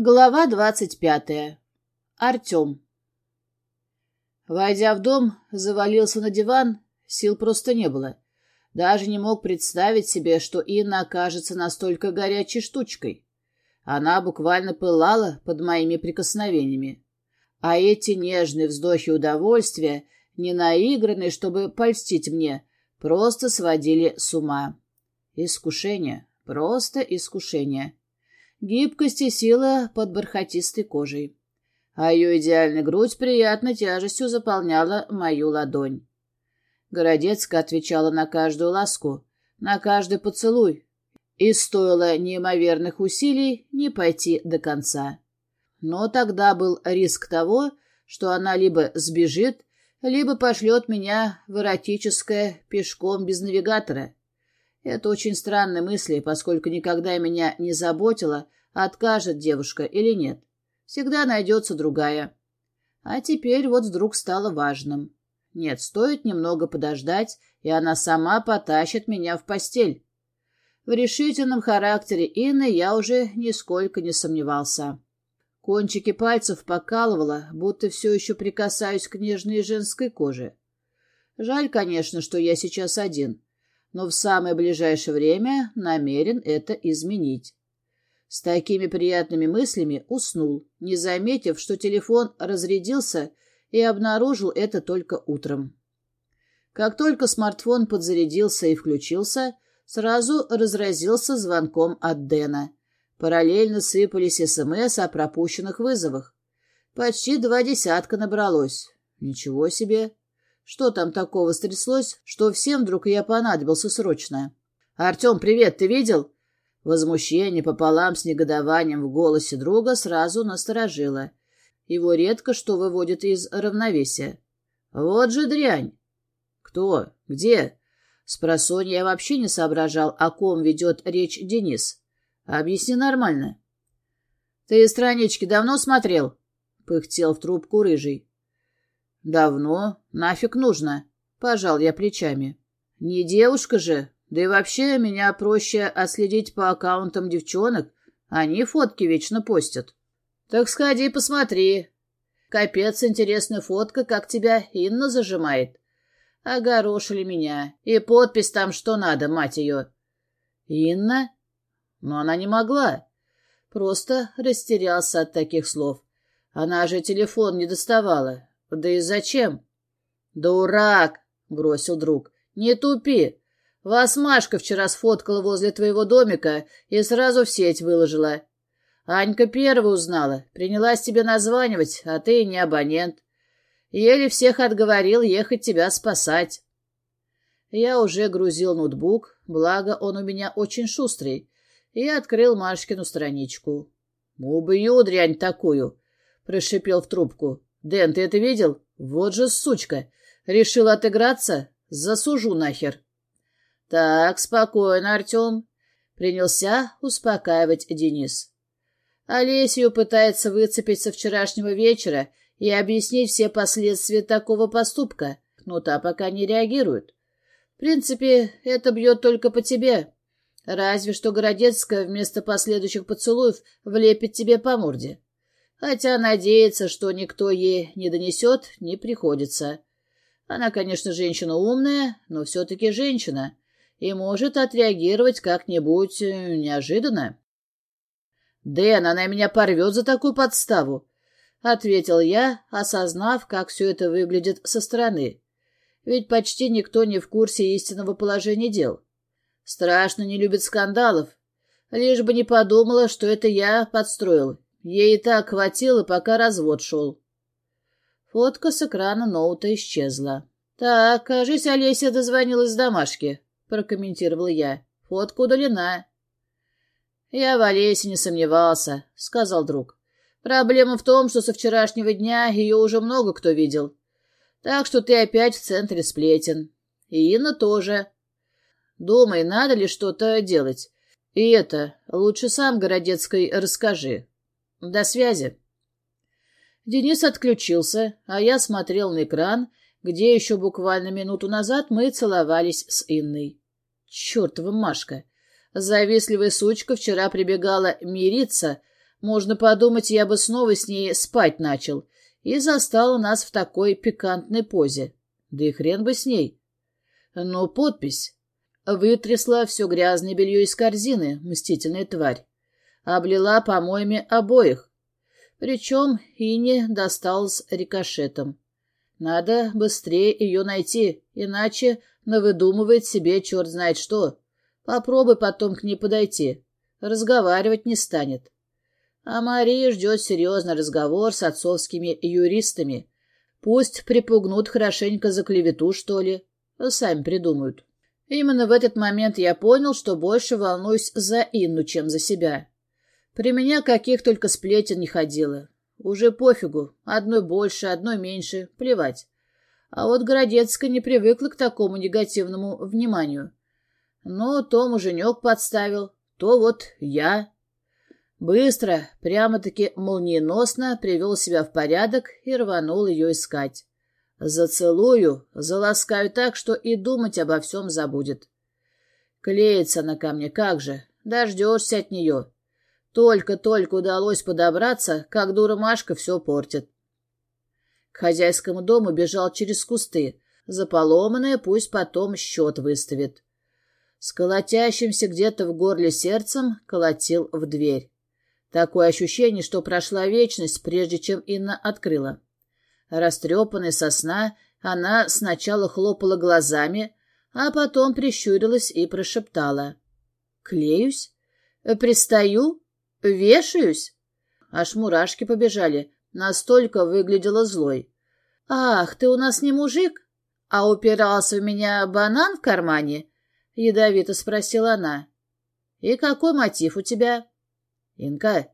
Глава двадцать пятая. Артем. Войдя в дом, завалился на диван, сил просто не было. Даже не мог представить себе, что Инна окажется настолько горячей штучкой. Она буквально пылала под моими прикосновениями. А эти нежные вздохи удовольствия, не наигранные, чтобы польстить мне, просто сводили с ума. Искушение, просто искушение гибкость и сила под бархатистой кожей. А ее идеальная грудь приятной тяжестью заполняла мою ладонь. Городецкая отвечала на каждую ласку, на каждый поцелуй, и стоило неимоверных усилий не пойти до конца. Но тогда был риск того, что она либо сбежит, либо пошлет меня в эротическое пешком без навигатора — это очень странные мысли, поскольку никогда меня не заботило, откажет девушка или нет. Всегда найдется другая. А теперь вот вдруг стало важным. Нет, стоит немного подождать, и она сама потащит меня в постель. В решительном характере Инны я уже нисколько не сомневался. Кончики пальцев покалывало, будто все еще прикасаюсь к нежной женской коже. Жаль, конечно, что я сейчас один но в самое ближайшее время намерен это изменить. С такими приятными мыслями уснул, не заметив, что телефон разрядился и обнаружил это только утром. Как только смартфон подзарядился и включился, сразу разразился звонком от Дэна. Параллельно сыпались СМС о пропущенных вызовах. Почти два десятка набралось. Ничего себе! Что там такого стряслось, что всем вдруг я понадобился срочно? «Артем, привет, ты видел?» Возмущение пополам с негодованием в голосе друга сразу насторожило. Его редко что выводит из равновесия. «Вот же дрянь!» «Кто? Где?» Спросонья я вообще не соображал, о ком ведет речь Денис. «Объясни нормально». «Ты странички давно смотрел?» — пыхтел в трубку рыжий. «Давно. Нафиг нужно?» — пожал я плечами. «Не девушка же. Да и вообще меня проще отследить по аккаунтам девчонок. Они фотки вечно постят». «Так сходи посмотри. Капец, интересная фотка, как тебя Инна зажимает. Огорошили меня. И подпись там что надо, мать ее». «Инна?» Но она не могла. Просто растерялся от таких слов. Она же телефон не доставала. Да и зачем? Дурак, бросил друг. Не тупи. Вас Машка вчера сфоткала возле твоего домика и сразу в сеть выложила. Анька первая узнала, принялась тебе названивать, а ты не абонент. Еле всех отговорил ехать тебя спасать. Я уже грузил ноутбук, благо он у меня очень шустрый, и открыл Машкину страничку. «Убью дрянь такую!» — прошипел в трубку. «Дэн, ты это видел? Вот же сучка! Решил отыграться? Засужу нахер!» «Так, спокойно, Артем!» — принялся успокаивать Денис. Олесию пытается выцепить со вчерашнего вечера и объяснить все последствия такого поступка, но та пока не реагирует. В принципе, это бьет только по тебе. Разве что Городецкая вместо последующих поцелуев влепит тебе по морде. Хотя надеяться, что никто ей не донесет, не приходится. Она, конечно, женщина умная, но все-таки женщина и может отреагировать как-нибудь э, неожиданно. «Дэн, она меня порвет за такую подставу», — ответил я, осознав, как все это выглядит со стороны. Ведь почти никто не в курсе истинного положения дел. Страшно не любит скандалов, лишь бы не подумала, что это я подстроил Ей и так хватило, пока развод шел. Фотка с экрана ноута исчезла. «Так, кажись, Олеся дозвонилась с домашки», — прокомментировал я. «Фотка удалена». «Я в Олесе не сомневался», — сказал друг. «Проблема в том, что со вчерашнего дня ее уже много кто видел. Так что ты опять в центре сплетен. И Инна тоже. Думай, надо ли что-то делать. И это, лучше сам Городецкой расскажи. До связи. Денис отключился, а я смотрел на экран, где еще буквально минуту назад мы целовались с Инной. Чертова Машка! Завистливая сучка вчера прибегала мириться, Можно подумать, я бы снова с ней спать начал и застала нас в такой пикантной позе. Да и хрен бы с ней. Но подпись. Вытрясла все грязное белье из корзины, мстительная тварь. Облила помоями обоих. Причем Ине досталось рикошетом. Надо быстрее ее найти, иначе навыдумывает себе черт знает что. Попробуй потом к ней подойти. Разговаривать не станет. А Мария ждет серьезный разговор с отцовскими юристами. Пусть припугнут хорошенько за клевету, что ли. Сами придумают. Именно в этот момент я понял, что больше волнуюсь за Инну, чем за себя. При меня каких только сплетен не ходило. Уже пофигу, одной больше, одной меньше, плевать. А вот Городецкая не привыкла к такому негативному вниманию. Но то муженек подставил, то вот я. Быстро, прямо-таки молниеносно привел себя в порядок и рванул ее искать. Зацелую, заласкаю так, что и думать обо всем забудет. Клеится она ко мне, как же, дождешься от нее. Только-только удалось подобраться, как дура Машка все портит. К хозяйскому дому бежал через кусты. За поломанное пусть потом счет выставит. С колотящимся где-то в горле сердцем колотил в дверь. Такое ощущение, что прошла вечность, прежде чем Инна открыла. Растрепанная сосна, она сначала хлопала глазами, а потом прищурилась и прошептала. «Клеюсь? Пристаю? Вешаюсь?» Аж мурашки побежали, настолько выглядела злой. «Ах, ты у нас не мужик? А упирался в меня банан в кармане?» — ядовито спросила она. «И какой мотив у тебя?» «Инка?»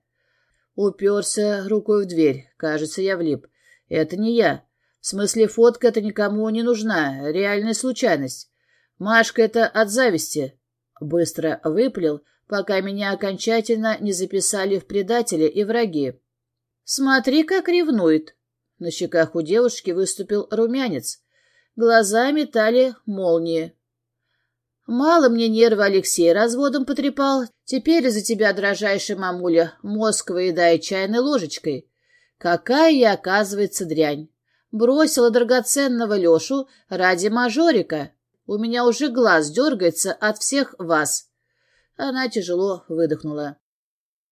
Уперся рукой в дверь. Кажется, я влип. «Это не я. В смысле, фотка это никому не нужна. Реальная случайность. Машка это от зависти». Быстро выплел, пока меня окончательно не записали в предатели и враги. «Смотри, как ревнует!» На щеках у девушки выступил румянец. Глаза метали молнии. Мало мне нервы Алексей разводом потрепал. Теперь из-за тебя, дрожайшая мамуля, мозг выедает чайной ложечкой. Какая я, оказывается, дрянь. Бросила драгоценного Лешу ради мажорика. У меня уже глаз дергается от всех вас. Она тяжело выдохнула.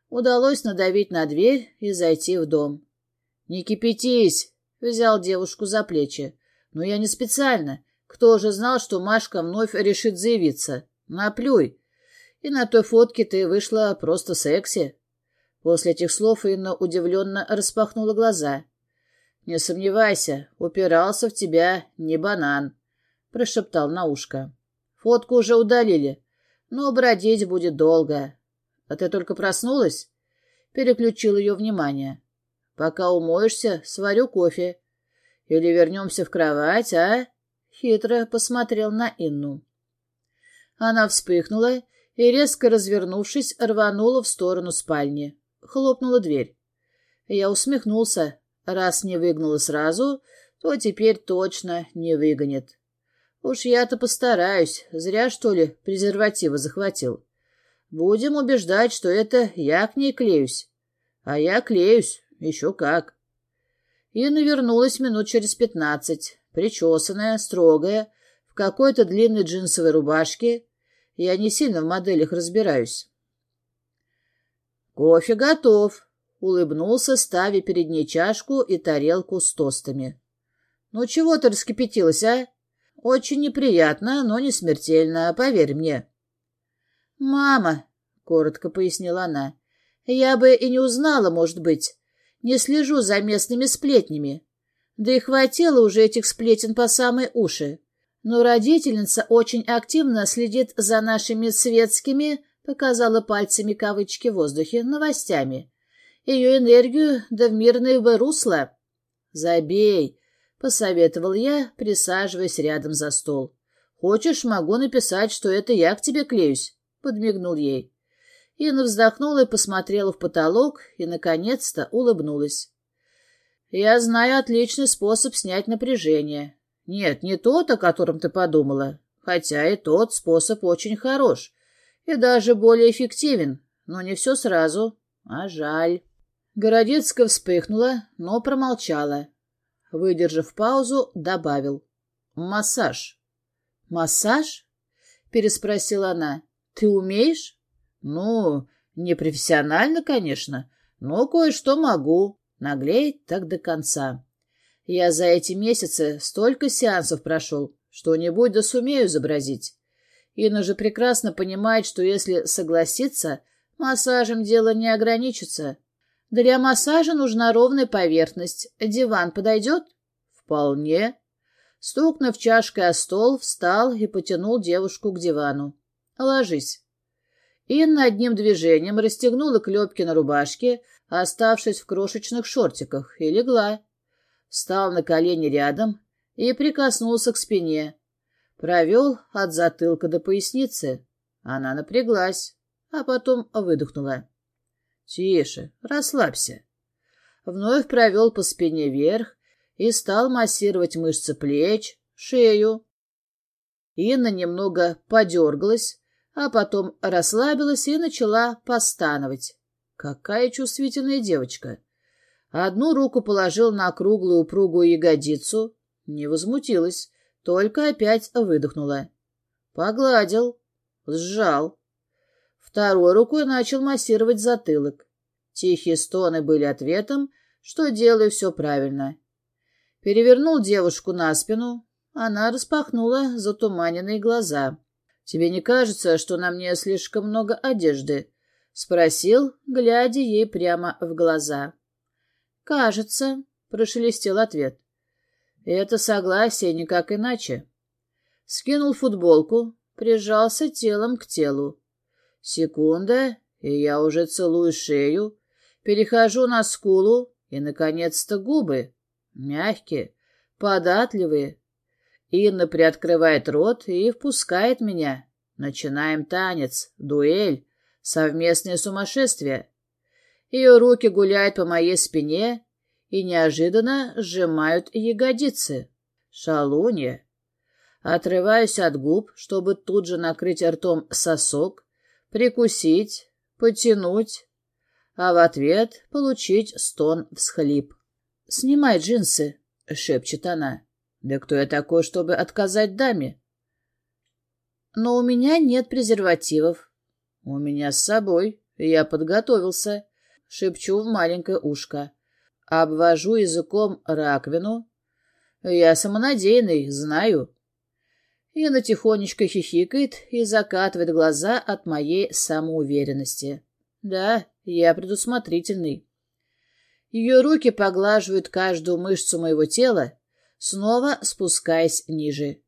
Удалось надавить на дверь и зайти в дом. — Не кипятись! — взял девушку за плечи. — Но я не специально. Кто же знал, что Машка вновь решит заявиться? Наплюй. И на той фотке ты вышла просто секси. После этих слов Инна удивленно распахнула глаза. «Не сомневайся, упирался в тебя не банан», — прошептал на ушко. «Фотку уже удалили, но бродить будет долго. А ты только проснулась?» Переключил ее внимание. «Пока умоешься, сварю кофе. Или вернемся в кровать, а?» хитро посмотрел на Инну. Она вспыхнула и, резко развернувшись, рванула в сторону спальни. Хлопнула дверь. Я усмехнулся. Раз не выгнала сразу, то теперь точно не выгонит. Уж я-то постараюсь. Зря, что ли, презерватива захватил. Будем убеждать, что это я к ней клеюсь. А я клеюсь. Еще как. Инна вернулась минут через пятнадцать причесанная, строгая, в какой-то длинной джинсовой рубашке. Я не сильно в моделях разбираюсь. «Кофе готов», — улыбнулся, ставя перед ней чашку и тарелку с тостами. «Ну чего ты раскипятилась, а? Очень неприятно, но не смертельно, поверь мне». «Мама», — коротко пояснила она, — «я бы и не узнала, может быть. Не слежу за местными сплетнями. Да и хватило уже этих сплетен по самые уши. Но родительница очень активно следит за нашими светскими, показала пальцами кавычки в воздухе, новостями. Ее энергию да в мирное бы русло. «Забей», — посоветовал я, присаживаясь рядом за стол. «Хочешь, могу написать, что это я к тебе клеюсь», — подмигнул ей. Инна вздохнула и посмотрела в потолок и, наконец-то, улыбнулась. Я знаю отличный способ снять напряжение. Нет, не тот, о котором ты подумала, хотя и тот способ очень хорош и даже более эффективен, но не все сразу. А жаль. Городецкая вспыхнула, но промолчала. Выдержав паузу, добавил. «Массаж». «Массаж?» — переспросила она. «Ты умеешь?» «Ну, не профессионально, конечно, но кое-что могу. Наглеет так до конца. Я за эти месяцы столько сеансов прошел, что-нибудь да сумею изобразить. Инна же прекрасно понимает, что если согласиться, массажем дело не ограничится. Для массажа нужна ровная поверхность. Диван подойдет? Вполне. Стукнув чашкой о стол, встал и потянул девушку к дивану. Ложись. Инна одним движением расстегнула клепки на рубашке, оставшись в крошечных шортиках, и легла. Встал на колени рядом и прикоснулся к спине. Провел от затылка до поясницы. Она напряглась, а потом выдохнула. «Тише, расслабься». Вновь провел по спине вверх и стал массировать мышцы плеч, шею. Инна немного подергалась, а потом расслабилась и начала постановать. Какая чувствительная девочка! Одну руку положил на круглую упругую ягодицу, не возмутилась, только опять выдохнула. Погладил, сжал. Второй рукой начал массировать затылок. Тихие стоны были ответом, что делаю все правильно. Перевернул девушку на спину. Она распахнула затуманенные глаза. «Тебе не кажется, что на мне слишком много одежды?» — спросил, глядя ей прямо в глаза. «Кажется», — прошелестел ответ. «Это согласие, никак иначе». Скинул футболку, прижался телом к телу. Секунда, и я уже целую шею, перехожу на скулу и, наконец-то, губы. Мягкие, податливые. Инна приоткрывает рот и впускает меня. Начинаем танец, дуэль, совместное сумасшествие. Ее руки гуляют по моей спине и неожиданно сжимают ягодицы. Шалунья. Отрываюсь от губ, чтобы тут же накрыть ртом сосок, прикусить, потянуть, а в ответ получить стон-всхлип. «Снимай джинсы», — шепчет она. «Да кто я такой, чтобы отказать даме?» «Но у меня нет презервативов». «У меня с собой. Я подготовился», — шепчу в маленькое ушко. Обвожу языком раковину. «Я самонадеянный, знаю». Инна тихонечко хихикает и закатывает глаза от моей самоуверенности. «Да, я предусмотрительный». Ее руки поглаживают каждую мышцу моего тела, снова спускаясь ниже.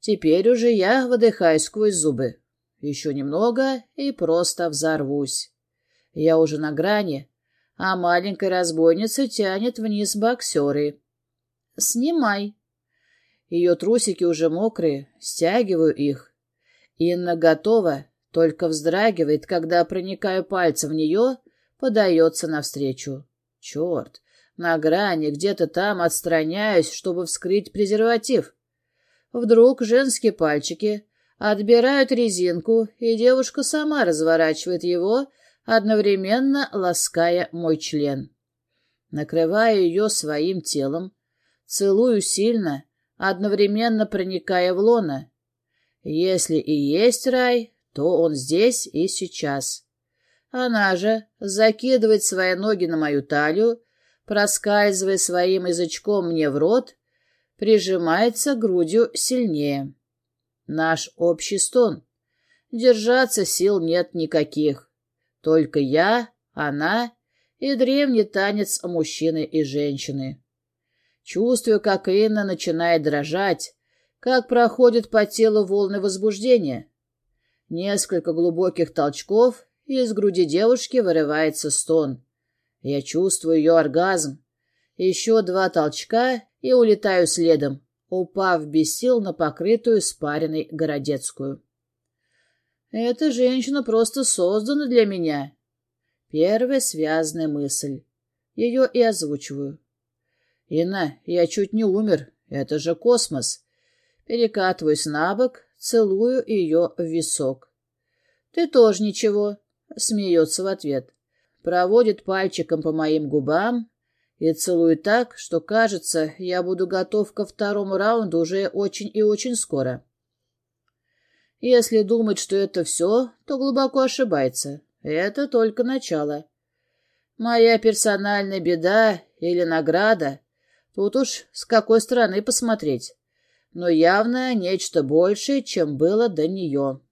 Теперь уже я выдыхаю сквозь зубы. Еще немного и просто взорвусь. Я уже на грани, а маленькая разбойница тянет вниз боксеры. «Снимай». Ее трусики уже мокрые, стягиваю их. Инна готова, только вздрагивает, когда проникаю пальцем в нее, подается навстречу. Черт, на грани, где-то там отстраняюсь, чтобы вскрыть презерватив. Вдруг женские пальчики отбирают резинку, и девушка сама разворачивает его, одновременно лаская мой член. Накрываю ее своим телом, целую сильно, одновременно проникая в лоно. Если и есть рай, то он здесь и сейчас. Она же закидывает свои ноги на мою талию, проскальзывая своим язычком мне в рот, прижимается грудью сильнее. Наш общий стон. Держаться сил нет никаких. Только я, она и древний танец мужчины и женщины. Чувствую, как Инна начинает дрожать, как проходят по телу волны возбуждения. Несколько глубоких толчков, и из груди девушки вырывается стон. Я чувствую ее оргазм. Еще два толчка и улетаю следом, упав без сил на покрытую спаренной городецкую. Эта женщина просто создана для меня. Первая связанная мысль. Ее и озвучиваю. Инна, я чуть не умер. Это же космос. Перекатываюсь на бок, целую ее в висок. Ты тоже ничего. Смеется в ответ. проводит пальчиком по моим губам и целует так, что, кажется, я буду готов ко второму раунду уже очень и очень скоро. Если думать, что это все, то глубоко ошибается. Это только начало. Моя персональная беда или награда, тут уж с какой стороны посмотреть, но явно нечто большее, чем было до нее.